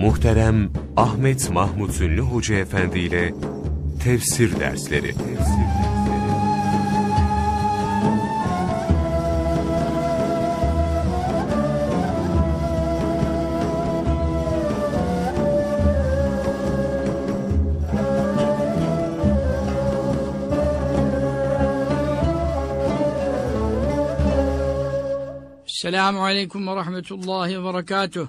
Muhterem Ahmet Mahmut Ünlü Hoca Efendi ile Tefsir Dersleri Selamun Aleyküm ve Rahmetullahi ve Berekatuh.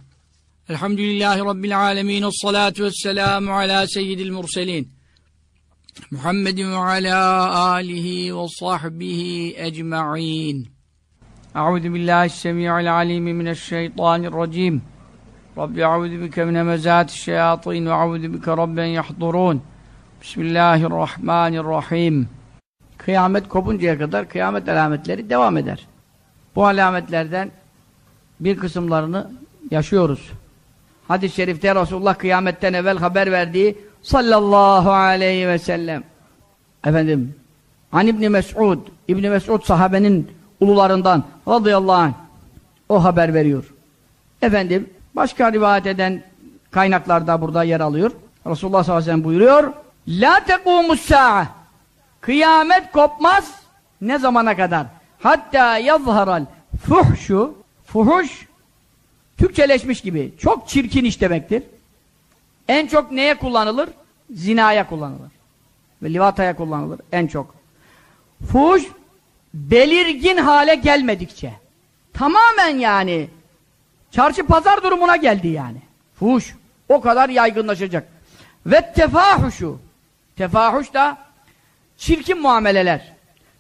Elhamdülillahi Rabbil Alemin. Esselatu vesselamu ala seyyidil murselin. Muhammedin ve ala alihi ve sahbihi ecma'in. Euzu billahi semi'il alim mineşşeytanirracim. Rabbi euzu bike min hemezatiş şeyatin ve euzu bike rabben yahdurun. Bismillahirrahmanirrahim. Kıyamet kopuncaya kadar kıyamet alametleri devam eder. Bu alametlerden bir kısımlarını yaşıyoruz. Hadis-i şerifte Resulullah kıyametten evvel haber verdiği sallallahu aleyhi ve sellem efendim An İbni Mes'ud İbni Mes'ud sahabenin ulularından radıyallahu anh o haber veriyor. Efendim başka rivayet eden kaynaklarda burada yer alıyor. Resulullah sallallahu aleyhi ve sellem buyuruyor La tekumus sa'a Kıyamet kopmaz ne zamana kadar? Hatta yazharal fuhşu fuhuş Türkçeleşmiş gibi. Çok çirkin iş demektir. En çok neye kullanılır? Zinaya kullanılır. Ve livataya kullanılır en çok. Fuhuş belirgin hale gelmedikçe. Tamamen yani çarşı pazar durumuna geldi yani. Fuhuş o kadar yaygınlaşacak. Ve tefahuşu tefahuş da çirkin muameleler,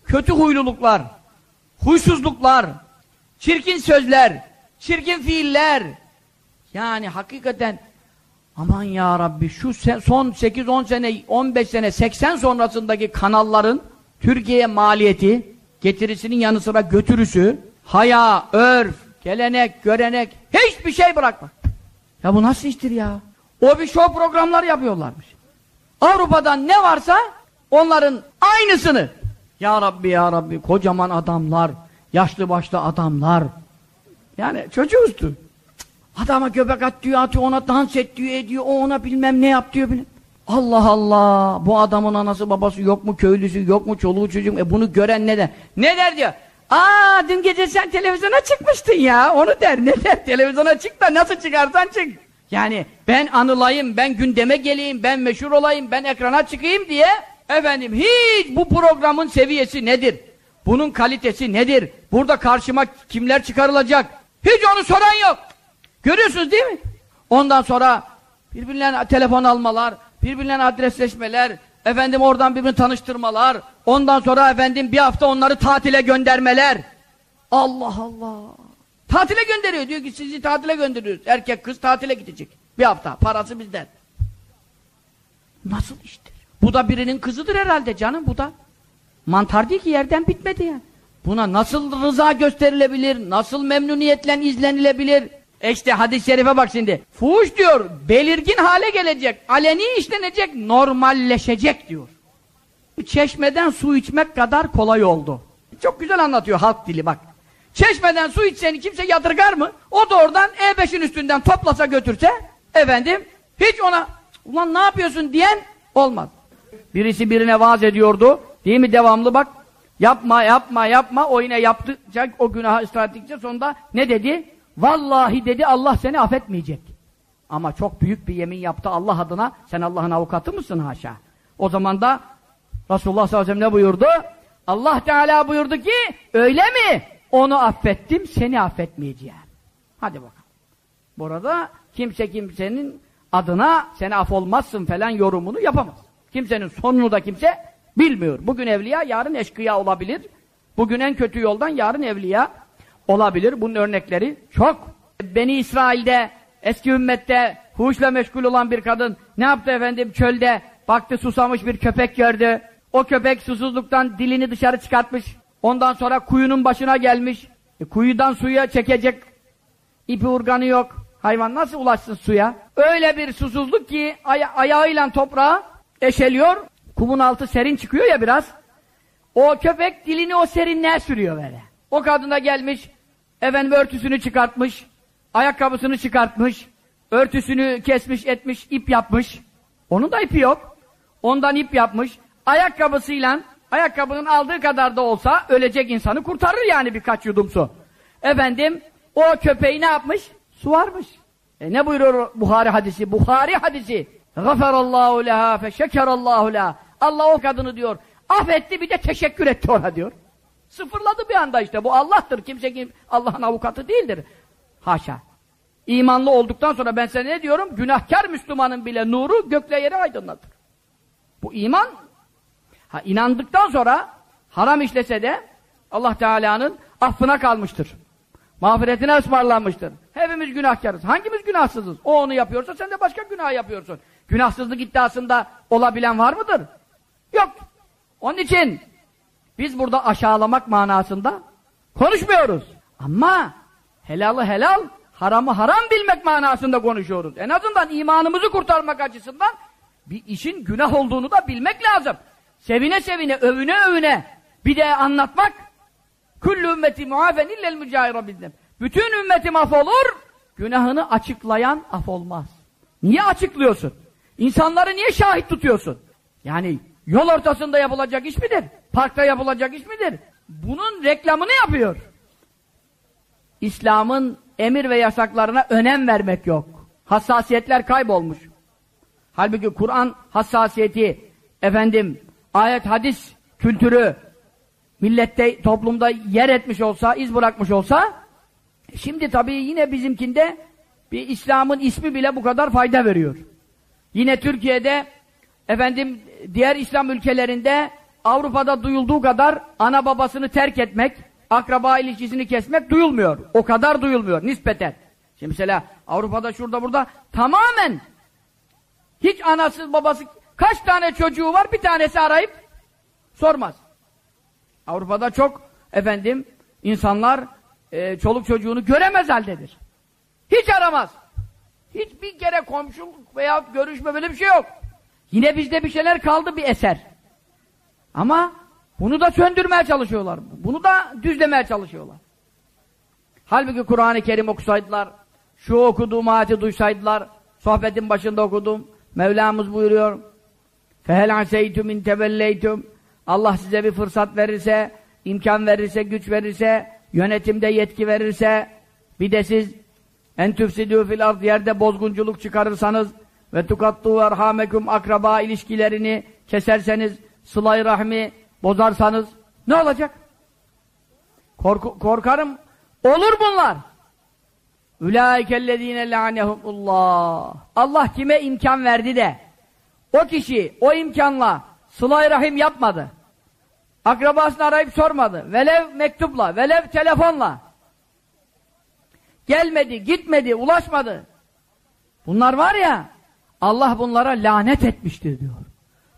kötü huyluluklar, huysuzluklar, çirkin sözler, çirkin fiiller. Yani hakikaten aman ya Rabbi şu son 8-10 sene, 15 sene, 80 sonrasındaki kanalların Türkiye'ye maliyeti, getirisinin yanı sıra götürüsü, haya, örf, gelenek, görenek, hiçbir şey bırakma. Ya bu nasıl iştir ya? O bir show programlar yapıyorlarmış. Avrupa'dan ne varsa onların aynısını ya Rabbi ya Rabbi kocaman adamlar, yaşlı başlı adamlar. Yani çocuğuzdu. Adama göbek at diyor, atıyor, ona dans et diyor, ediyor, o ona bilmem ne yap diyor. Bilmem. Allah Allah! Bu adamın anası babası yok mu, köylüsü yok mu, çoluğu çocuğu e bunu gören ne der? Ne der diyor? Aa dün gece sen televizyona çıkmıştın ya, onu der, ne der? Televizyona çık da nasıl çıkarsan çık. Yani ben anılayım, ben gündeme geleyim, ben meşhur olayım, ben ekrana çıkayım diye Efendim hiç bu programın seviyesi nedir? Bunun kalitesi nedir? Burada karşıma kimler çıkarılacak? Hiç onu soran yok. Görüyorsunuz değil mi? Ondan sonra birbirlerine telefon almalar, birbirlerine adresleşmeler, efendim oradan birbirini tanıştırmalar, ondan sonra efendim bir hafta onları tatile göndermeler. Allah Allah! Tatile gönderiyor. Diyor ki sizi tatile gönderiyoruz. Erkek kız tatile gidecek. Bir hafta. Parası bizden. Nasıl işte? Bu da birinin kızıdır herhalde canım bu da. Mantar değil ki yerden bitmedi yani. Buna nasıl rıza gösterilebilir, nasıl memnuniyetle izlenilebilir? E işte hadis-i şerife bak şimdi. Fuhuş diyor, belirgin hale gelecek, aleni işlenecek, normalleşecek diyor. Çeşmeden su içmek kadar kolay oldu. Çok güzel anlatıyor halk dili bak. Çeşmeden su içseni kimse yadırgar mı? O da oradan E5'in üstünden toplasa götürse, efendim, hiç ona, ulan ne yapıyorsun diyen olmaz. Birisi birine vaaz ediyordu. Değil mi devamlı bak. Yapma yapma yapma. O yine yaptıkça o günahı ısrar ettikçe sonunda ne dedi? Vallahi dedi Allah seni affetmeyecek. Ama çok büyük bir yemin yaptı Allah adına. Sen Allah'ın avukatı mısın haşa? O zaman da Resulullah sallallahu aleyhi ve sellem ne buyurdu? Allah Teala buyurdu ki öyle mi? Onu affettim seni affetmeyeceğim. Hadi bakalım. Burada kimse kimsenin adına sen af olmazsın falan yorumunu yapamaz. Kimsenin sonunu da kimse bilmiyor. Bugün evliya, yarın eşkıya olabilir. Bugün en kötü yoldan yarın evliya olabilir. Bunun örnekleri çok. Beni İsrail'de, eski ümmette huşla meşgul olan bir kadın ne yaptı efendim çölde? Baktı susamış bir köpek gördü. O köpek susuzluktan dilini dışarı çıkartmış. Ondan sonra kuyunun başına gelmiş. E, kuyudan suya çekecek ipi urganı yok. Hayvan nasıl ulaşsın suya? Öyle bir susuzluk ki aya ayağıyla toprağa eşeliyor, kumun altı serin çıkıyor ya biraz. O köpek dilini o serinliğe sürüyor böyle. O kadına gelmiş, efendim örtüsünü çıkartmış, ayakkabısını çıkartmış, örtüsünü kesmiş etmiş, ip yapmış. Onun da ipi yok. Ondan ip yapmış. Ayakkabısıyla, ayakkabının aldığı kadar da olsa ölecek insanı kurtarır yani birkaç yudum su. Efendim, o köpeği ne yapmış? Su varmış. E ne buyuruyor Buhari hadisi? Buhari hadisi. Gafarallahu leha feşekerallahu leha. Allah o kadını diyor. Affetti bir de teşekkür etti ona diyor. Sıfırladı bir anda işte. Bu Allah'tır. Kimse kim Allah'ın avukatı değildir. Haşa. İmanlı olduktan sonra ben sana ne diyorum? Günahkar Müslümanın bile nuru gökle yere aydınlatır. Bu iman ha, inandıktan sonra haram işlese de Allah Teala'nın affına kalmıştır. Mağfiretine ısmarlanmıştır. Hepimiz günahkarız. Hangimiz günahsızız? O onu yapıyorsa sen de başka günah yapıyorsun. Günahsızlık iddiasında olabilen var mıdır? Yok. Onun için biz burada aşağılamak manasında konuşmuyoruz. Ama helalı helal, haramı haram bilmek manasında konuşuyoruz. En azından imanımızı kurtarmak açısından bir işin günah olduğunu da bilmek lazım. Sevine sevine, övüne övüne bir de anlatmak Kullu ümmeti muafen illel mücahira bildim. Bütün ümmetim af olur, günahını açıklayan af olmaz. Niye açıklıyorsun? İnsanları niye şahit tutuyorsun? Yani yol ortasında yapılacak iş midir? Parkta yapılacak iş midir? Bunun reklamını yapıyor. İslam'ın emir ve yasaklarına önem vermek yok. Hassasiyetler kaybolmuş. Halbuki Kur'an hassasiyeti, efendim, ayet hadis kültürü, millette, toplumda yer etmiş olsa, iz bırakmış olsa, şimdi tabii yine bizimkinde bir İslam'ın ismi bile bu kadar fayda veriyor. Yine Türkiye'de, efendim, diğer İslam ülkelerinde, Avrupa'da duyulduğu kadar ana babasını terk etmek, akraba ilişkisini kesmek duyulmuyor. O kadar duyulmuyor nispeten. Şimdi mesela Avrupa'da şurada burada tamamen hiç anası babası kaç tane çocuğu var bir tanesi arayıp sormaz. Avrupa'da çok efendim insanlar e, çoluk çocuğunu göremez haldedir. Hiç aramaz. Hiçbir kere komşu veya görüşme böyle bir şey yok. Yine bizde bir şeyler kaldı bir eser. Ama bunu da söndürmeye çalışıyorlar. Bunu da düzlemeye çalışıyorlar. Halbuki Kur'an-ı Kerim okusaydılar, şu okuduğum ayeti duysaydılar, sohbetin başında okudum, Mevlamız buyuruyor, فَهَلْ عَسَيْتُمْ اِنْ تَوَلَّيْتُمْ Allah size bir fırsat verirse, imkan verirse, güç verirse, yönetimde yetki verirse, bir de siz en tüfsidû fil ard yerde bozgunculuk çıkarırsanız ve tukattu erhamekum akraba ilişkilerini keserseniz, sılay rahmi bozarsanız ne olacak? Korku, korkarım olur bunlar. Ulaikellezine lanehumullah. Allah kime imkan verdi de o kişi o imkanla sılay rahim yapmadı. Akrabasını arayıp sormadı. Velev mektupla, velev telefonla. Gelmedi, gitmedi, ulaşmadı. Bunlar var ya, Allah bunlara lanet etmiştir diyor.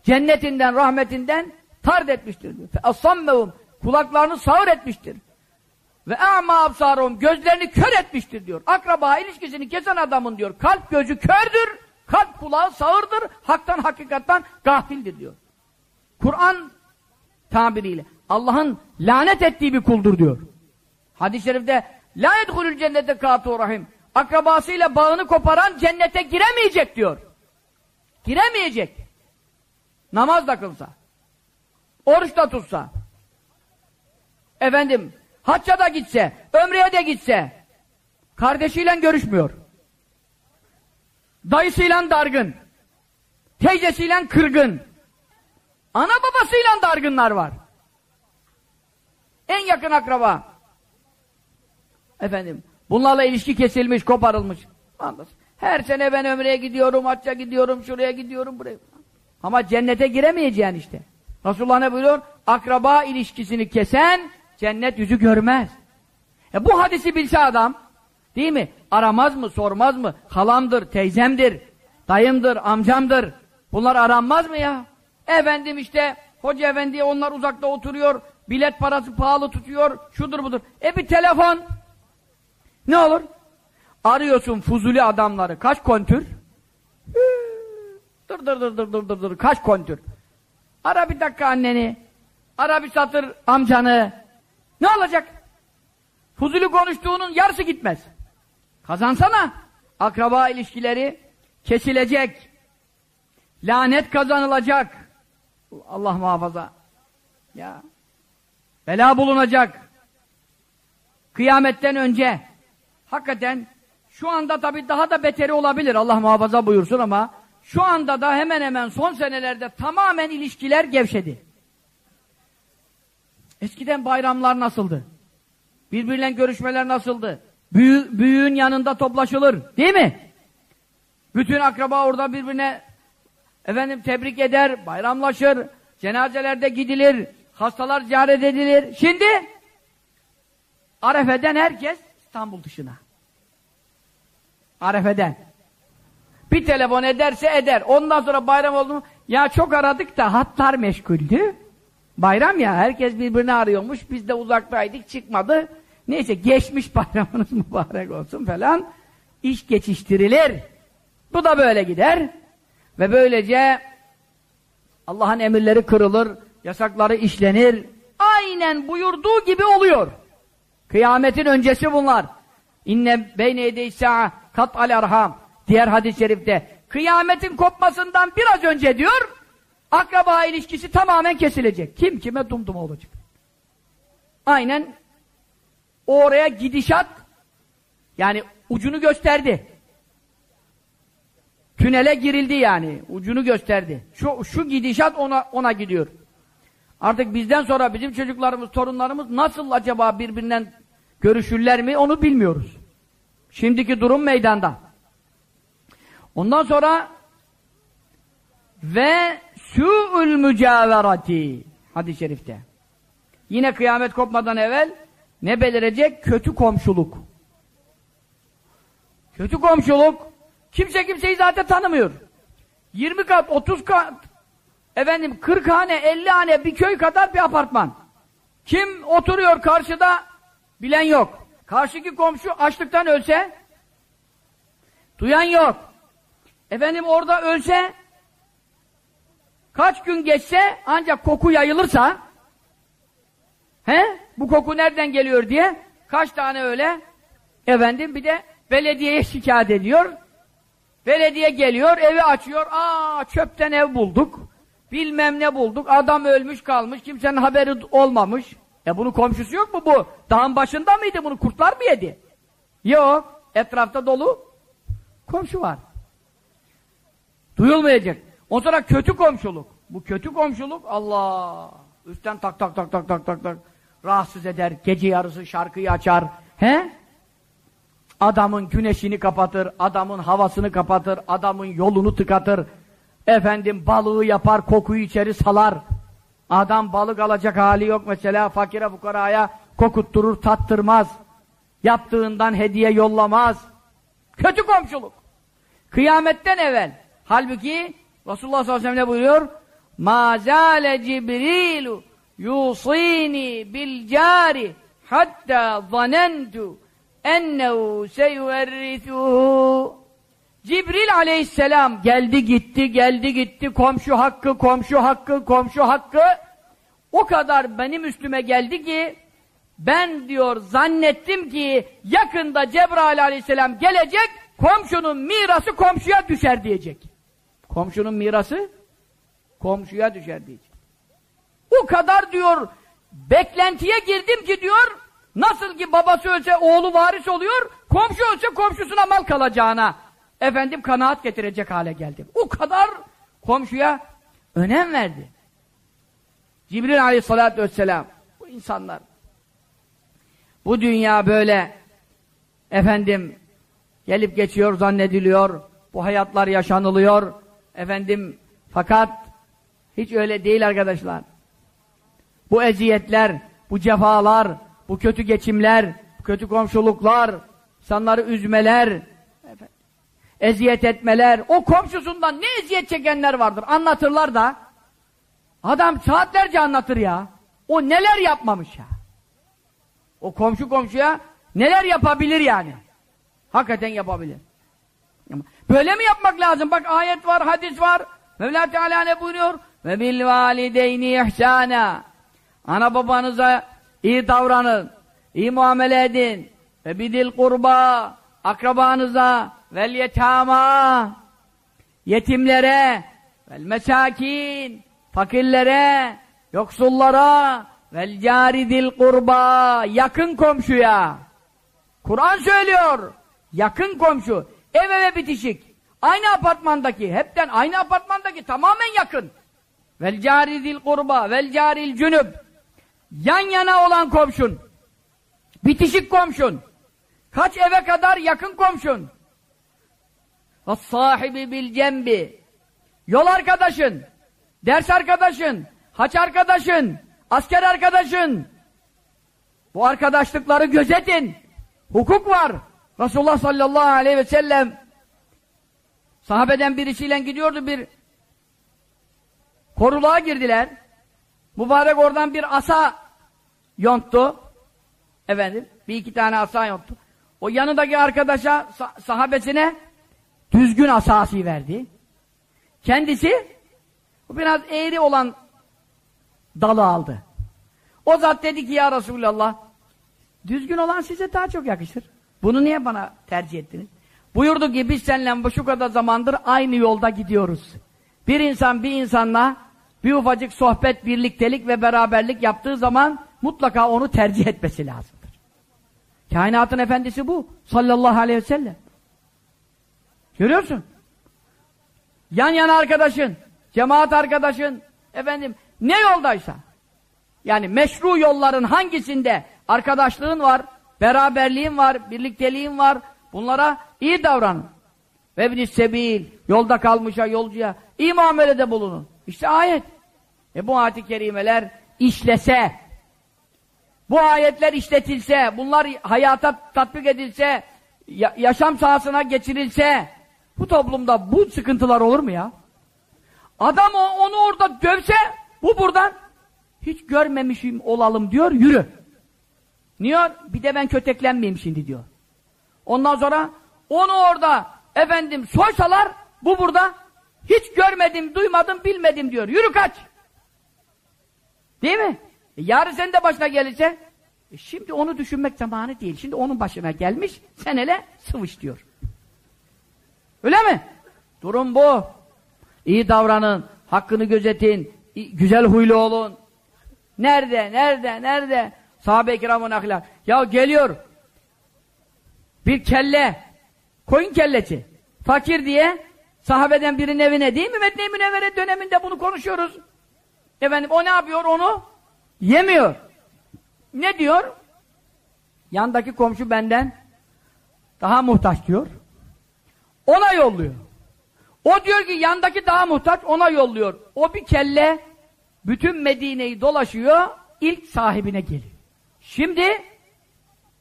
Cennetinden, rahmetinden tard etmiştir diyor. Asammehum kulaklarını sağır etmiştir. Ve a'ma absarum gözlerini kör etmiştir diyor. Akraba ilişkisini kesen adamın diyor. Kalp gözü kördür, kalp kulağı sağırdır, haktan hakikattan gafildir diyor. Kur'an tabiriyle Allah'ın lanet ettiği bir kuldur diyor. Hadis-i şerifte la yedhulül cennete kâtu rahim akrabasıyla bağını koparan cennete giremeyecek diyor. Giremeyecek. Namaz da kılsa. Oruç da tutsa. Efendim, hacca da gitse, ömreye de gitse, kardeşiyle görüşmüyor. Dayısıyla dargın. Teyzesiyle kırgın. Ana babasıyla dargınlar var. En yakın akraba. Efendim, bunlarla ilişki kesilmiş, koparılmış. Anlasın. Her sene ben ömreye gidiyorum, hacca gidiyorum, şuraya gidiyorum, buraya. Ama cennete giremeyeceksin işte. Resulullah ne buyuruyor? Akraba ilişkisini kesen cennet yüzü görmez. E bu hadisi bilse adam, değil mi? Aramaz mı, sormaz mı? Halamdır, teyzemdir, dayımdır, amcamdır. Bunlar aranmaz mı ya? Efendim işte, hoca efendi onlar uzakta oturuyor, bilet parası pahalı tutuyor, şudur budur. E bir telefon. Ne olur? Arıyorsun fuzuli adamları. Kaç kontür? Dur dur dur dur dur dur dur. Kaç kontür? Ara bir dakika anneni. Ara bir satır amcanı. Ne olacak? Fuzuli konuştuğunun yarısı gitmez. Kazansana. akraba ilişkileri kesilecek. Lanet kazanılacak. Allah muhafaza. Ya. Bela bulunacak. Kıyametten önce. Hakikaten şu anda tabii daha da beteri olabilir. Allah muhafaza buyursun ama şu anda da hemen hemen son senelerde tamamen ilişkiler gevşedi. Eskiden bayramlar nasıldı? Birbiriyle görüşmeler nasıldı? Büyü, büyüğün yanında toplaşılır. Değil mi? Bütün akraba orada birbirine efendim tebrik eder, bayramlaşır, cenazelerde gidilir, hastalar ziyaret edilir. Şimdi Arefe'den herkes İstanbul dışına. Arefe'den. Bir telefon ederse eder. Ondan sonra bayram oldu mu? Ya çok aradık da hatlar meşguldü. Bayram ya herkes birbirini arıyormuş. Biz de uzaktaydık çıkmadı. Neyse geçmiş bayramınız mübarek olsun falan. İş geçiştirilir. Bu da böyle gider. Ve böylece Allah'ın emirleri kırılır, yasakları işlenir. Aynen buyurduğu gibi oluyor. Kıyametin öncesi bunlar. İnne beyne yedey sa'a kat al arham. Diğer hadis-i şerifte. Kıyametin kopmasından biraz önce diyor, akraba ilişkisi tamamen kesilecek. Kim kime dumdum olacak. Aynen oraya gidişat yani ucunu gösterdi. Tünele girildi yani. Ucunu gösterdi. Şu, şu gidişat ona, ona gidiyor. Artık bizden sonra bizim çocuklarımız, torunlarımız nasıl acaba birbirinden görüşürler mi onu bilmiyoruz. Şimdiki durum meydanda. Ondan sonra ve su'ul mücaverati hadis-i şerifte. Yine kıyamet kopmadan evvel ne belirecek? Kötü komşuluk. Kötü komşuluk kimse kimseyi zaten tanımıyor. 20 kat, 30 kat efendim 40 hane, 50 hane bir köy kadar bir apartman. Kim oturuyor karşıda bilen yok. Karşıki komşu açlıktan ölse? Duyan yok. Efendim orada ölse? Kaç gün geçse ancak koku yayılırsa? He? Bu koku nereden geliyor diye? Kaç tane öyle? Efendim bir de belediyeye şikayet ediyor. Belediye geliyor evi açıyor. Aa çöpten ev bulduk. Bilmem ne bulduk. Adam ölmüş kalmış. Kimsenin haberi olmamış e bunun komşusu yok mu bu dağın başında mıydı bunu kurtlar mı yedi yok etrafta dolu komşu var Duyulmayacak. O sonra kötü komşuluk. Bu kötü komşuluk Allah üstten tak tak tak tak tak tak tak rahatsız eder. Gece yarısı şarkıyı açar. He? Adamın güneşini kapatır, adamın havasını kapatır, adamın yolunu tıkatır. Efendim balığı yapar, kokuyu içeri salar. Adam balık alacak hali yok mesela fakire fukaraya kokutturur, tattırmaz. Yaptığından hediye yollamaz. Kötü komşuluk. Kıyametten evvel Halbuki Resulullah sallallahu aleyhi ve sellem ne buyuruyor? مَا زَالَ جِبْرِيلُ يُوصِينِي بِالْجَارِ حَتَّى ظَنَنْتُ اَنَّهُ سَيُوَرِّثُهُ Cibril aleyhisselam geldi gitti, geldi gitti, komşu hakkı, komşu hakkı, komşu hakkı o kadar benim üstüme geldi ki ben diyor zannettim ki yakında Cebrail aleyhisselam gelecek komşunun mirası komşuya düşer diyecek. Komşunun mirası komşuya düşer diyecek. O kadar diyor beklentiye girdim ki diyor nasıl ki babası ölse oğlu varis oluyor komşu ölse komşusuna mal kalacağına efendim kanaat getirecek hale geldim. O kadar komşuya önem verdi. Cibril aleyhissalatü vesselam bu insanlar bu dünya böyle efendim gelip geçiyor zannediliyor bu hayatlar yaşanılıyor Efendim fakat hiç öyle değil arkadaşlar. Bu eziyetler, bu cefalar, bu kötü geçimler, kötü komşuluklar, insanları üzmeler, eziyet etmeler, o komşusundan ne eziyet çekenler vardır anlatırlar da adam saatlerce anlatır ya. O neler yapmamış ya. O komşu komşuya neler yapabilir yani. Hakikaten yapabilir. Böyle mi yapmak lazım? Bak ayet var, hadis var. Mevla Teala ne buyuruyor? Ve bil valideyni ihsana. Ana babanıza iyi davranın. iyi muamele edin. Ve bidil kurba. Akrabanıza, vel yetama, yetimlere, vel mesakin, fakirlere, yoksullara, vel caridil kurba, yakın komşuya. Kur'an söylüyor. Yakın komşu, ev eve bitişik. Aynı apartmandaki, hepten aynı apartmandaki tamamen yakın. Vel caridil kurba, vel caril cünüb. Yan yana olan komşun. Bitişik komşun. Kaç eve kadar yakın komşun. Sahibi bil cembi. Yol arkadaşın, ders arkadaşın, haç arkadaşın, asker arkadaşın. Bu arkadaşlıkları gözetin. Hukuk var. Resulullah sallallahu aleyhi ve sellem sahabeden birisiyle gidiyordu bir koruluğa girdiler. Mübarek oradan bir asa yonttu. Efendim, bir iki tane asa yonttu. O yanındaki arkadaşa, sah sahabesine düzgün asası verdi. Kendisi biraz eğri olan dalı aldı. O zat dedi ki ya Resulallah düzgün olan size daha çok yakışır. Bunu niye bana tercih ettiniz? Buyurdu ki biz seninle şu kadar zamandır aynı yolda gidiyoruz. Bir insan bir insanla bir ufacık sohbet, birliktelik ve beraberlik yaptığı zaman mutlaka onu tercih etmesi lazımdır. Kainatın efendisi bu. Sallallahu aleyhi ve sellem. Görüyorsun? Yan yana arkadaşın, cemaat arkadaşın, efendim ne yoldaysa yani meşru yolların hangisinde arkadaşlığın var, beraberliğin var, birlikteliğin var bunlara iyi davranın. Ve ibn sebil yolda kalmışa, yolcuya iyi muamelede bulunun. İşte ayet. E bu ayet-i kerimeler işlese, bu ayetler işletilse, bunlar hayata tatbik edilse, ya yaşam sahasına geçirilse, bu toplumda bu sıkıntılar olur mu ya? Adam onu orada dövse, bu buradan hiç görmemişim olalım diyor, yürü. Niye? Bir de ben köteklenmeyeyim şimdi diyor. Ondan sonra onu orada efendim soysalar, bu burada hiç görmedim, duymadım, bilmedim diyor. Yürü kaç! Değil mi? E yarın senin de başına gelirse e şimdi onu düşünmek zamanı değil. Şimdi onun başına gelmiş, sen hele sıvış diyor. Öyle mi? Durum bu. İyi davranın, hakkını gözetin, güzel huylu olun. Nerede, nerede, nerede? Sahabe-i kiramın ahlak. Ya geliyor bir kelle, koyun kelleci, fakir diye sahabeden birinin evine değil mi? Medine-i Münevvere döneminde bunu konuşuyoruz. Efendim o ne yapıyor onu? Yemiyor. Ne diyor? Yandaki komşu benden daha muhtaç diyor. Ona yolluyor. O diyor ki yandaki daha muhtaç ona yolluyor. O bir kelle bütün Medine'yi dolaşıyor ilk sahibine geliyor. Şimdi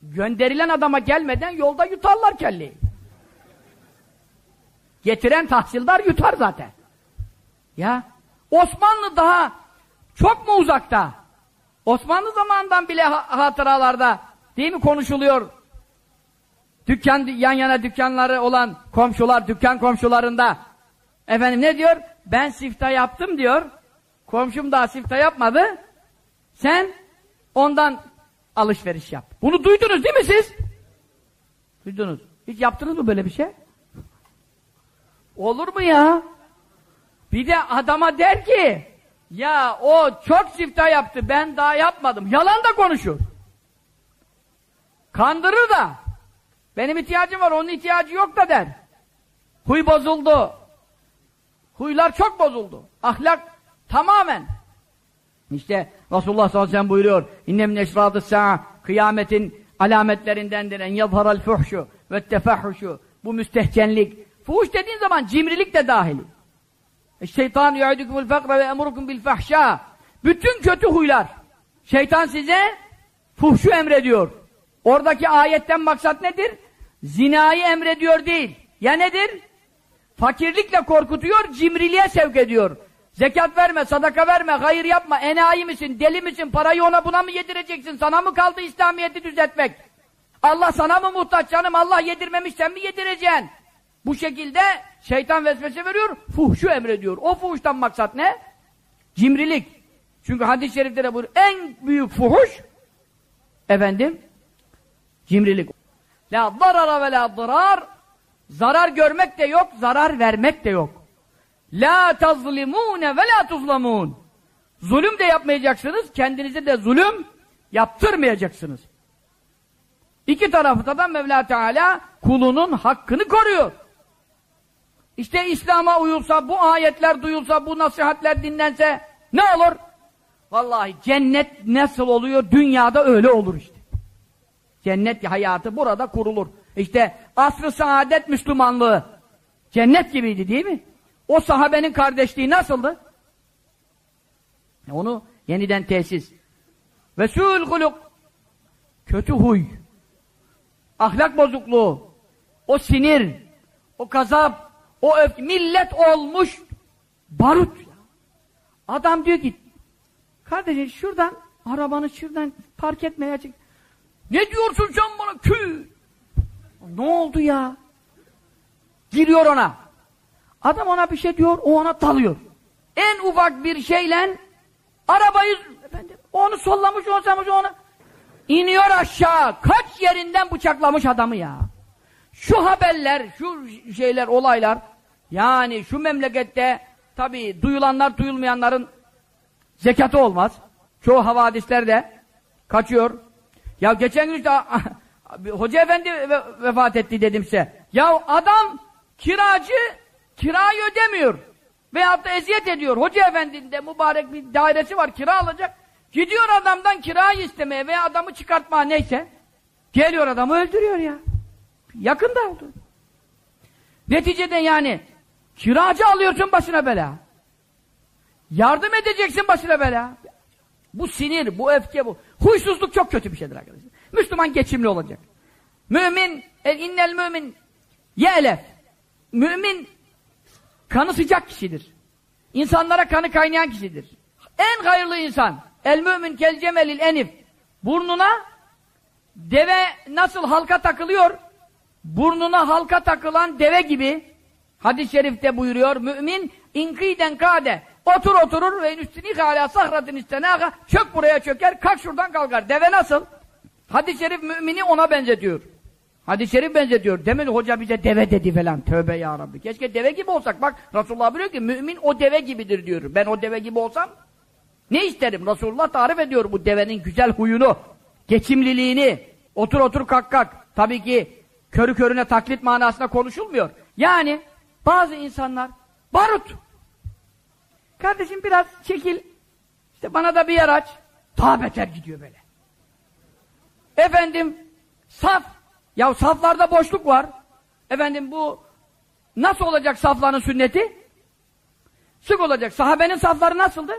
gönderilen adama gelmeden yolda yutarlar kelleyi. Getiren tahsildar yutar zaten. Ya Osmanlı daha çok mu uzakta? Osmanlı zamanından bile hatıralarda değil mi konuşuluyor? Dükkan yan yana dükkanları olan komşular, dükkan komşularında efendim ne diyor? Ben sifta yaptım diyor. Komşum daha sifta yapmadı. Sen ondan alışveriş yap. Bunu duydunuz değil mi siz? Duydunuz. Hiç yaptınız mı böyle bir şey? Olur mu ya? Bir de adama der ki ya o çok sifta yaptı ben daha yapmadım. Yalan da konuşur. Kandırır da. Benim ihtiyacım var onun ihtiyacı yok da der. Huy bozuldu. Huylar çok bozuldu. Ahlak tamamen. İşte Resulullah sallallahu aleyhi ve sellem buyuruyor. İnnem neşradı sa'a kıyametin alametlerindendir en yazharal fuhşu ve tefahhuşu. Bu müstehcenlik. Fuhuş dediğin zaman cimrilik de dahili. Şeytan yu'idukumul fakra ve emurukum bil fahşa. Bütün kötü huylar. Şeytan size fuhşu emrediyor. Oradaki ayetten maksat nedir? Zinayı emrediyor değil. Ya nedir? Fakirlikle korkutuyor, cimriliğe sevk ediyor. Zekat verme, sadaka verme, hayır yapma, enayi misin, deli misin, parayı ona buna mı yedireceksin, sana mı kaldı İslamiyet'i düzeltmek? Allah sana mı muhtaç canım, Allah yedirmemiş, sen mi yedireceksin? Bu şekilde şeytan vesvese veriyor, fuhşu emrediyor. O fuhuştan maksat ne? Cimrilik. Çünkü hadis-i şeriflere buyuruyor, en büyük fuhuş, efendim, cimrilik. La zarara ve la zarar. Zarar görmek de yok, zarar vermek de yok. La tazlimune ve la tuzlamun. Zulüm de yapmayacaksınız, kendinize de zulüm yaptırmayacaksınız. İki tarafta da Mevla Teala kulunun hakkını koruyor. İşte İslam'a uyulsa, bu ayetler duyulsa, bu nasihatler dinlense ne olur? Vallahi cennet nasıl oluyor? Dünyada öyle olur işte. Cennet hayatı burada kurulur. İşte asr-ı saadet Müslümanlığı cennet gibiydi değil mi? O sahabenin kardeşliği nasıldı? Onu yeniden tesis. Ve su'ul huluk kötü huy ahlak bozukluğu o sinir o gazap o öfke millet olmuş barut adam diyor ki kardeşim şuradan arabanı şuradan park etmeye çık. Ne diyorsun sen bana kü ne oldu ya? Giriyor ona. Adam ona bir şey diyor o ona dalıyor. En ufak bir şeyle arabayı efendim, onu sollamış olsamış onu iniyor aşağı. Kaç yerinden bıçaklamış adamı ya. Şu haberler şu şeyler olaylar yani şu memlekette tabi duyulanlar duyulmayanların zekatı olmaz. Çoğu havadislerde kaçıyor. Ya geçen gün işte hoca efendi ve, vefat etti dedim size. Ya adam kiracı kirayı ödemiyor. Veyahut da eziyet ediyor. Hoca efendinin de mübarek bir dairesi var kira alacak. Gidiyor adamdan kirayı istemeye veya adamı çıkartma neyse. Geliyor adamı öldürüyor ya. Yakında oldu. Neticede yani kiracı alıyorsun başına bela yardım edeceksin başına bela bu sinir, bu öfke, bu huysuzluk çok kötü bir şeydir arkadaşlar. Müslüman geçimli olacak. Mümin, el innel mümin ye'lef. Mümin kanı sıcak kişidir. İnsanlara kanı kaynayan kişidir. En hayırlı insan. El mümin kel cemelil enif. Burnuna deve nasıl halka takılıyor? Burnuna halka takılan deve gibi hadis-i şerifte buyuruyor. Mümin inkiden kade Otur oturur ve üstüni hala sahratin istenaga çök buraya çöker kalk şuradan kalkar. Deve nasıl? Hadis-i şerif mümini ona benzetiyor. Hadis-i şerif benzetiyor. Demedi hoca bize deve dedi falan. Tövbe ya Rabbi. Keşke deve gibi olsak. Bak Resulullah biliyor ki mümin o deve gibidir diyor. Ben o deve gibi olsam ne isterim? Resulullah tarif ediyor bu devenin güzel huyunu, geçimliliğini. Otur otur kalk kalk. Tabii ki körü körüne taklit manasında konuşulmuyor. Yani bazı insanlar barut Kardeşim biraz çekil. İşte bana da bir yer aç. Daha beter gidiyor böyle. Efendim saf. Ya saflarda boşluk var. Efendim bu nasıl olacak safların sünneti? Sık olacak. Sahabenin safları nasıldı?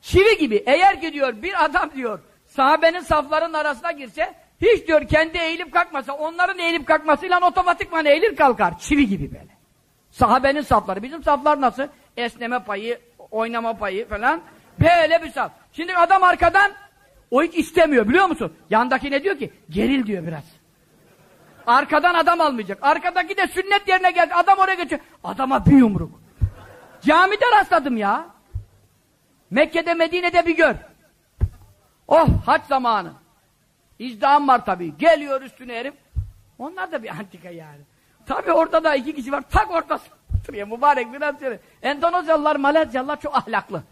Çivi gibi. Eğer gidiyor bir adam diyor sahabenin safların arasına girse hiç diyor kendi eğilip kalkmasa onların eğilip kalkmasıyla otomatikman eğilir kalkar. Çivi gibi böyle. Sahabenin safları. Bizim saflar nasıl? esneme payı, oynama payı falan. Böyle bir saf. Şimdi adam arkadan o hiç istemiyor biliyor musun? Yandaki ne diyor ki? Geril diyor biraz. Arkadan adam almayacak. Arkadaki de sünnet yerine geldi. Adam oraya geçiyor. Adama bir yumruk. Camide rastladım ya. Mekke'de Medine'de bir gör. Oh haç zamanı. İzdiham var tabii. Geliyor üstüne herif. Onlar da bir antika yani. Tabii orada da iki kişi var. Tak ortası oturuyor. Mübarek biraz şöyle. Endonezyalılar, Malezyalılar çok ahlaklı.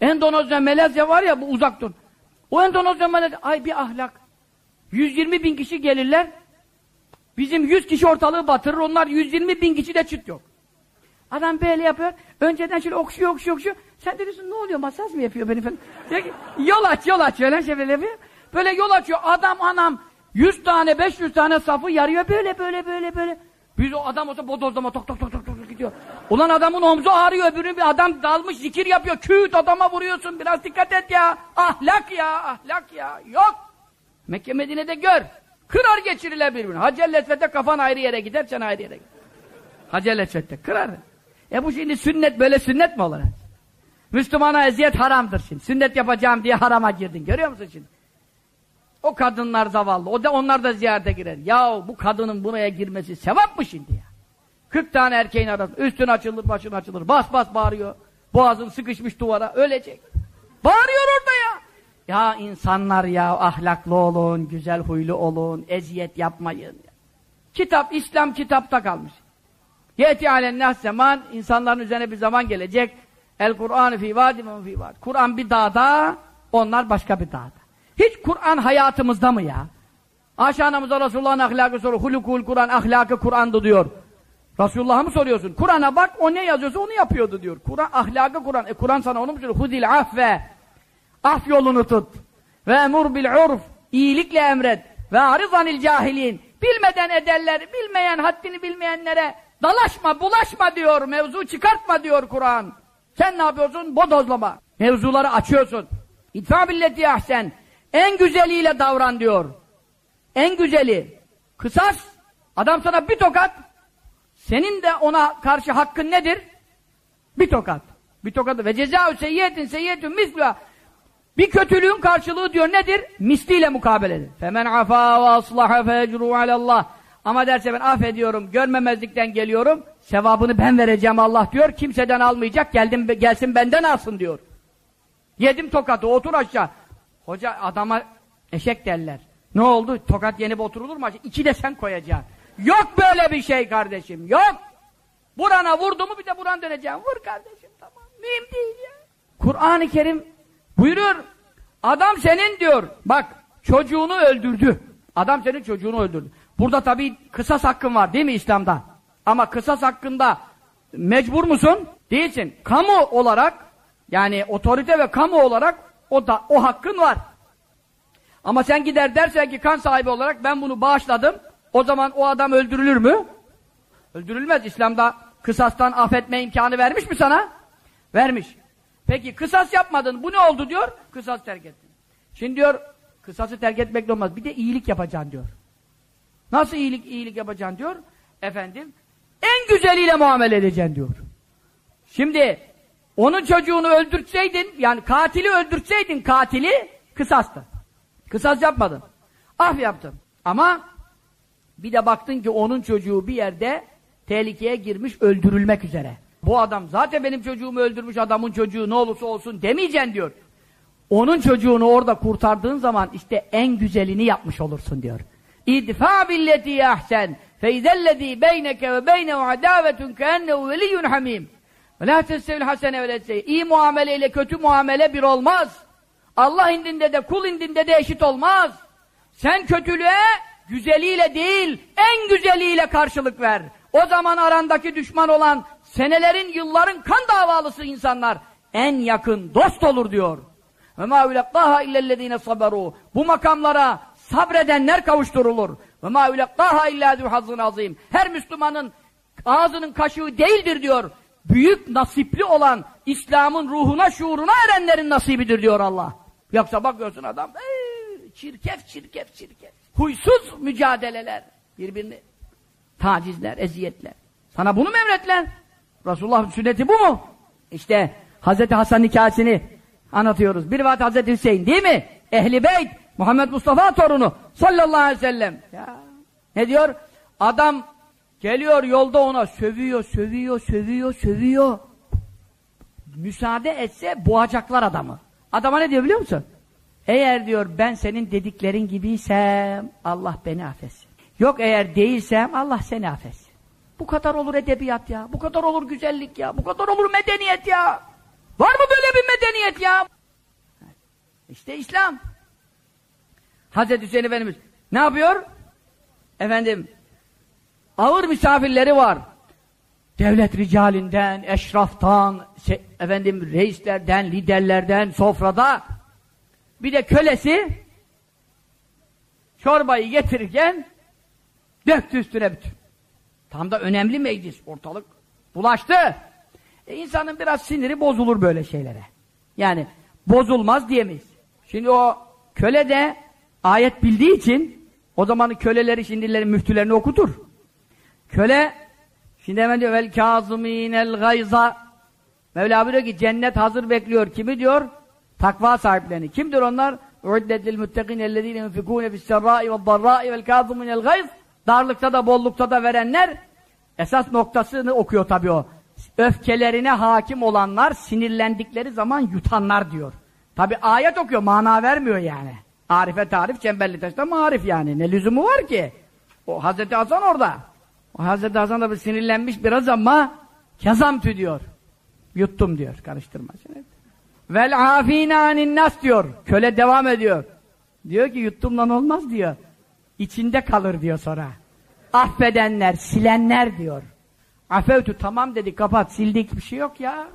Endonezya, Malezya var ya bu uzak dur. O Endonezya, Malezya, ay bir ahlak. 120 bin kişi gelirler. Bizim 100 kişi ortalığı batırır. Onlar 120 bin kişi de çıt yok. Adam böyle yapıyor. Önceden şöyle okşuyor, okşuyor, okşuyor. Sen de diyorsun ne oluyor? Masaj mı yapıyor beni falan? yol aç, yol aç. Öyle şey böyle yapıyor. Böyle yol açıyor. Adam anam 100 tane, 500 tane safı yarıyor. Böyle, böyle, böyle, böyle. Biz o adam olsa bodozlama tok tok tok tok tok gidiyor. Ulan adamın omzu ağrıyor öbürü bir adam dalmış zikir yapıyor. Küt adama vuruyorsun biraz dikkat et ya. Ahlak ya ahlak ya. Yok. Mekke Medine'de gör. Kırar geçiriler birbirini. Hacel Esvet'te kafan ayrı yere gider sen ayrı yere gider. Hacel Esvet'te kırar. E bu şimdi sünnet böyle sünnet mi olur? Müslümana eziyet haramdır şimdi. Sünnet yapacağım diye harama girdin. Görüyor musun şimdi? O kadınlar zavallı. O da onlar da ziyarete girer. Ya bu kadının buraya girmesi sevap mı şimdi ya? 40 tane erkeğin arasında üstün açılır, başın açılır. Bas bas bağırıyor. Boğazın sıkışmış duvara. Ölecek. Bağırıyor orada ya. Ya insanlar ya ahlaklı olun, güzel huylu olun, eziyet yapmayın. Kitap, İslam kitapta kalmış. Yeti alennâs zaman, insanların üzerine bir zaman gelecek. El Kur'an fi vadi fi vadi. Kur'an bir dağda, onlar başka bir dağda. Hiç Kur'an hayatımızda mı ya? Aşağınamıza Resulullah'ın ahlakı soruyor. Hulukul Kur'an, ahlakı Kur'an'dı diyor. Resulullah'a mı soruyorsun? Kur'an'a bak, o ne yazıyorsa onu yapıyordu diyor. Kur'an, ahlakı Kur'an. E Kur'an sana onu mu söylüyor? Hudil affe. Af yolunu tut. Ve emur bil urf. iyilikle emret. Ve arizanil cahilin. Bilmeden ederler, bilmeyen, haddini bilmeyenlere dalaşma, bulaşma diyor. Mevzu çıkartma diyor Kur'an. Sen ne yapıyorsun? Bodozlama. Mevzuları açıyorsun. İtfa billeti ahsen. En güzeliyle davran diyor. En güzeli. Kısas. Adam sana bir tokat. Senin de ona karşı hakkın nedir? Bir tokat. Bir tokat. Ve cezaü seyyiyetin seyyiyetün mislüha. Bir kötülüğün karşılığı diyor nedir? Misliyle mukabeledir. Femen afa ve aslaha fecru alallah. Ama derse ben affediyorum, görmemezlikten geliyorum, sevabını ben vereceğim Allah diyor, kimseden almayacak, geldim gelsin benden alsın diyor. Yedim tokatı, otur aşağı. Hoca adama eşek derler. Ne oldu? Tokat yenip oturulur mu? İki de sen koyacaksın. Yok böyle bir şey kardeşim, yok! Burana vurdu mu bir de buran döneceğim. Vur kardeşim, tamam. Mühim değil ya. Kur'an-ı Kerim buyuruyor, adam senin diyor, bak çocuğunu öldürdü. Adam senin çocuğunu öldürdü. Burada tabii kısas hakkın var değil mi İslam'da? Ama kısas hakkında mecbur musun? Değilsin. Kamu olarak yani otorite ve kamu olarak o da o hakkın var. Ama sen gider dersen ki kan sahibi olarak ben bunu bağışladım. O zaman o adam öldürülür mü? Öldürülmez. İslam'da kısastan affetme imkanı vermiş mi sana? Vermiş. Peki kısas yapmadın. Bu ne oldu diyor? Kısas terk ettin. Şimdi diyor kısası terk etmek olmaz. Bir de iyilik yapacaksın diyor. Nasıl iyilik iyilik yapacaksın diyor. Efendim en güzeliyle muamele edeceksin diyor. Şimdi onun çocuğunu öldürtseydin yani katili öldürtseydin katili kısastı. Kısas yapmadın. Af yaptın. Ama bir de baktın ki onun çocuğu bir yerde tehlikeye girmiş öldürülmek üzere. Bu adam zaten benim çocuğumu öldürmüş adamın çocuğu ne olursa olsun demeyeceksin diyor. Onun çocuğunu orada kurtardığın zaman işte en güzelini yapmış olursun diyor. İdfa billeti ahsen feizellezî beyneke ve beynehu adâvetun keennehu veliyyun hamim. La testevil hasene ve İyi muamele ile kötü muamele bir olmaz. Allah indinde de kul indinde de eşit olmaz. Sen kötülüğe güzeliyle değil, en güzeliyle karşılık ver. O zaman arandaki düşman olan senelerin, yılların kan davalısı insanlar en yakın dost olur diyor. Ve ma ulaqaha illellezine saberu. Bu makamlara sabredenler kavuşturulur. Ve ma ulaqaha illa zu azim. Her Müslümanın ağzının kaşığı değildir diyor. Büyük nasipli olan İslam'ın ruhuna, şuuruna erenlerin nasibidir diyor Allah. Yoksa bakıyorsun adam ee, çirkef, çirkef, çirkef. Huysuz mücadeleler. Birbirini tacizler, eziyetler. Sana bunu mu emretler? Resulullah sünneti bu mu? İşte Hazreti Hasan hikayesini anlatıyoruz. Bir vaat Hazreti Hüseyin değil mi? Ehli Beyt, Muhammed Mustafa torunu sallallahu aleyhi ve sellem. Ya. Ne diyor? Adam geliyor yolda ona sövüyor, sövüyor, sövüyor, sövüyor. Müsaade etse boğacaklar adamı. Adama ne diyor biliyor musun? Eğer diyor ben senin dediklerin gibiysem Allah beni affetsin. Yok eğer değilsem Allah seni affetsin. Bu kadar olur edebiyat ya. Bu kadar olur güzellik ya. Bu kadar olur medeniyet ya. Var mı böyle bir medeniyet ya? İşte İslam. Hazreti Hüseyin Efendimiz ne yapıyor? Efendim ağır misafirleri var. Devlet ricalinden, eşraftan, efendim reislerden, liderlerden, sofrada bir de kölesi çorbayı getirirken döktü üstüne bütün. Tam da önemli meclis, ortalık bulaştı. E insanın biraz siniri bozulur böyle şeylere. Yani bozulmaz diyemeyiz. Şimdi o köle de ayet bildiği için o zamanın köleleri şimdilerin müftülerini okutur. Köle şimdi hemen diyor vel kazimînel gayza Mevla diyor ki cennet hazır bekliyor. Kimi diyor? Takva sahiplerini. Kimdir onlar? Uddetil mutteqin ellezîne yunfikûne fis-serrâi ve'd-darrâi vel kazimînel gayz Darlıkta da bollukta da verenler esas noktasını okuyor tabii o. Öfkelerine hakim olanlar sinirlendikleri zaman yutanlar diyor. Tabi ayet okuyor, mana vermiyor yani. Arife tarif, Çemberli Taş'ta marif yani. Ne lüzumu var ki? O Hazreti Hasan orada. O Hazreti Hasan da bir sinirlenmiş biraz ama kazamtü diyor. Yuttum diyor, karıştırma. Vel afina anin nas diyor. Köle devam ediyor. Diyor ki yuttumdan olmaz diyor. İçinde kalır diyor sonra. Affedenler, silenler diyor. Afevtü tamam dedi kapat sildik bir şey yok ya.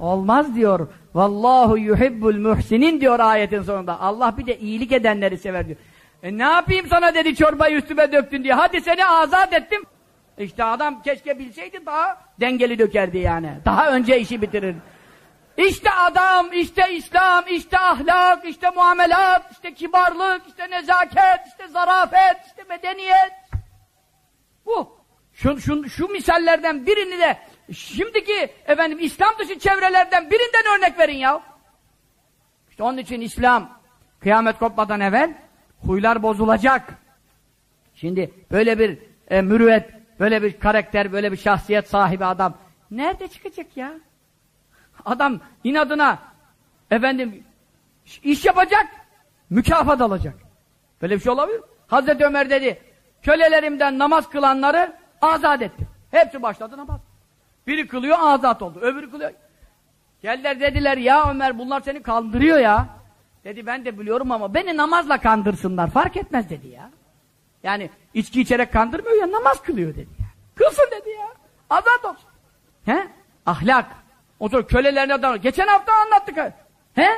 Olmaz diyor. Vallahu yuhibbul muhsinin diyor ayetin sonunda. Allah bir de iyilik edenleri sever diyor. E ne yapayım sana dedi çorbayı üstüme döktün diye. Hadi seni azat ettim. İşte adam keşke bilseydi daha dengeli dökerdi yani. Daha önce işi bitirir. İşte adam, işte İslam, işte ahlak, işte muamelat, işte kibarlık, işte nezaket, işte zarafet, işte medeniyet. Bu. Şu, şu, şu misallerden birini de şimdiki efendim İslam dışı çevrelerden birinden örnek verin ya. İşte onun için İslam kıyamet kopmadan evvel huylar bozulacak. Şimdi böyle bir e, mürüvvet, böyle bir karakter, böyle bir şahsiyet sahibi adam nerede çıkacak ya? Adam inadına efendim iş yapacak, mükafat alacak. Böyle bir şey olabilir mi? Hazreti Ömer dedi, kölelerimden namaz kılanları azat ettim. Hepsi başladı namaz. Biri kılıyor, azat oldu. Öbürü kılıyor. Geldiler dediler, ya Ömer bunlar seni kandırıyor ya. Dedi ben de biliyorum ama beni namazla kandırsınlar. Fark etmez dedi ya. Yani içki içerek kandırmıyor ya, namaz kılıyor dedi ya. Kılsın dedi ya. Azat olsun. He? Ahlak. O zaman kölelerine davranıyor. Geçen hafta anlattık. He?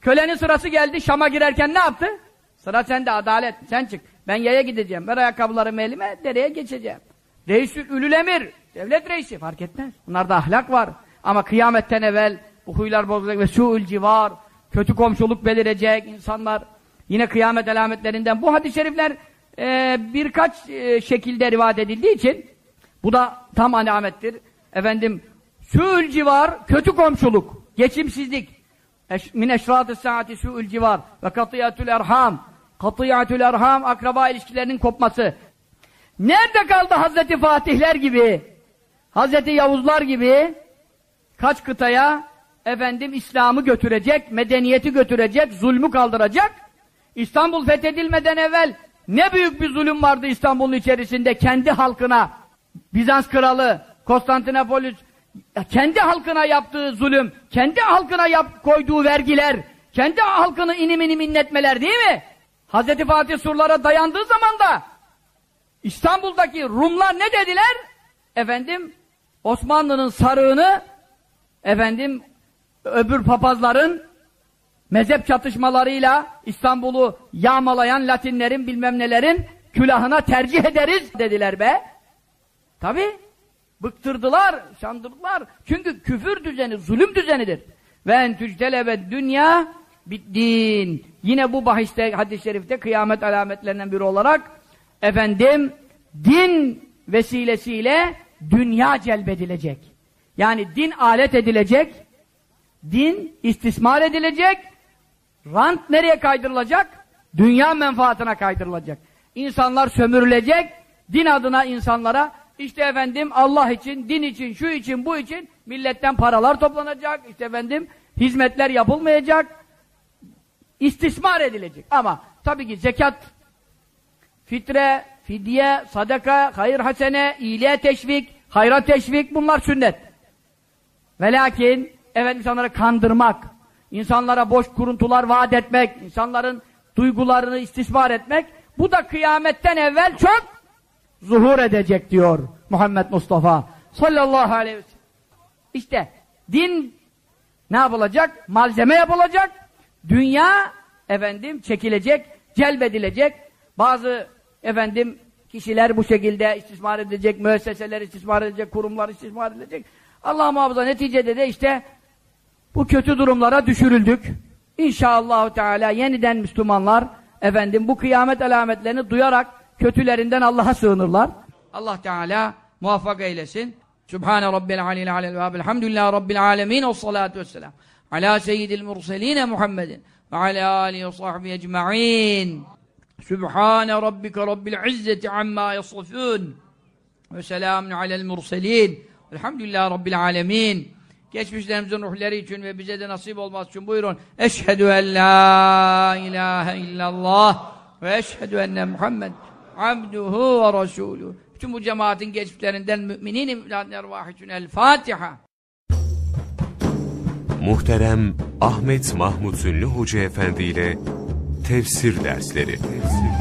Kölenin sırası geldi. Şam'a girerken ne yaptı? Sıra sende adalet. Sen çık. Ben yaya gideceğim. Ver ayakkabılarımı elime. Dereye geçeceğim. Reisül ülül. Devlet reisi. Fark etmez. Bunlarda ahlak var. Ama kıyametten evvel bu huylar bozulacak ve su'ül civar. Kötü komşuluk belirecek insanlar. Yine kıyamet alametlerinden. Bu hadis-i şerifler e, birkaç e, şekilde rivayet edildiği için bu da tam alamettir. Efendim Su'ül civar, kötü komşuluk, geçimsizlik. Min eşrat-ı saati su'ül civar ve katiyatül erham. Katiyatül erham, akraba ilişkilerinin kopması. Nerede kaldı Hazreti Fatihler gibi, Hazreti Yavuzlar gibi kaç kıtaya efendim İslam'ı götürecek, medeniyeti götürecek, zulmü kaldıracak? İstanbul fethedilmeden evvel ne büyük bir zulüm vardı İstanbul'un içerisinde kendi halkına. Bizans kralı, Konstantinopolis kendi halkına yaptığı zulüm, kendi halkına yap, koyduğu vergiler, kendi halkını inim inim inletmeler değil mi? Hz. Fatih surlara dayandığı zaman da İstanbul'daki Rumlar ne dediler? Efendim Osmanlı'nın sarığını efendim öbür papazların mezhep çatışmalarıyla İstanbul'u yağmalayan Latinlerin bilmem nelerin külahına tercih ederiz dediler be. Tabi bıktırdılar, şandırdılar. Çünkü küfür düzeni, zulüm düzenidir. Ve en tücdelebe dünya din. Yine bu bahiste hadis-i şerifte kıyamet alametlerinden biri olarak efendim din vesilesiyle dünya celbedilecek. Yani din alet edilecek, din istismar edilecek, rant nereye kaydırılacak? Dünya menfaatine kaydırılacak. İnsanlar sömürülecek, din adına insanlara işte efendim Allah için, din için, şu için, bu için milletten paralar toplanacak, işte efendim hizmetler yapılmayacak, istismar edilecek. Ama tabii ki zekat, fitre, fidye, sadaka, hayır hasene, iyiliğe teşvik, hayra teşvik bunlar sünnet. Ve lakin efendim insanları kandırmak, insanlara boş kuruntular vaat etmek, insanların duygularını istismar etmek bu da kıyametten evvel çok zuhur edecek diyor Muhammed Mustafa sallallahu aleyhi ve sellem. İşte din ne yapılacak? Malzeme yapılacak. Dünya efendim çekilecek, celbedilecek. Bazı efendim kişiler bu şekilde istismar edilecek, müesseseler istismar edilecek, kurumlar istismar edilecek. Allah muhafaza neticede de işte bu kötü durumlara düşürüldük. İnşallah Teala yeniden Müslümanlar efendim bu kıyamet alametlerini duyarak kötülerinden Allah'a sığınırlar. Allah Teala muvaffak eylesin. Sübhane Rabbil aleyhi aleyhi ve elhamdülillahi Rabbil alemin ve salatu vesselam. Ala seyyidil murseline Muhammedin ve ala alihi ve sahbihi ecma'in. Sübhane Rabbike Rabbil izzeti amma yasifun. Ve selamun alel murselin. Elhamdülillahi Rabbil alemin. Geçmişlerimizin ruhları için ve bize de nasip olması için buyurun. Eşhedü en la ilahe illallah ve eşhedü enne Muhammed abduhu ve resulü. Bütün bu cemaatin geçmişlerinden müminin imlan ervah için El Fatiha. Muhterem Ahmet Mahmut Ünlü Hoca Efendi ile Tefsir Dersleri. Tefsir.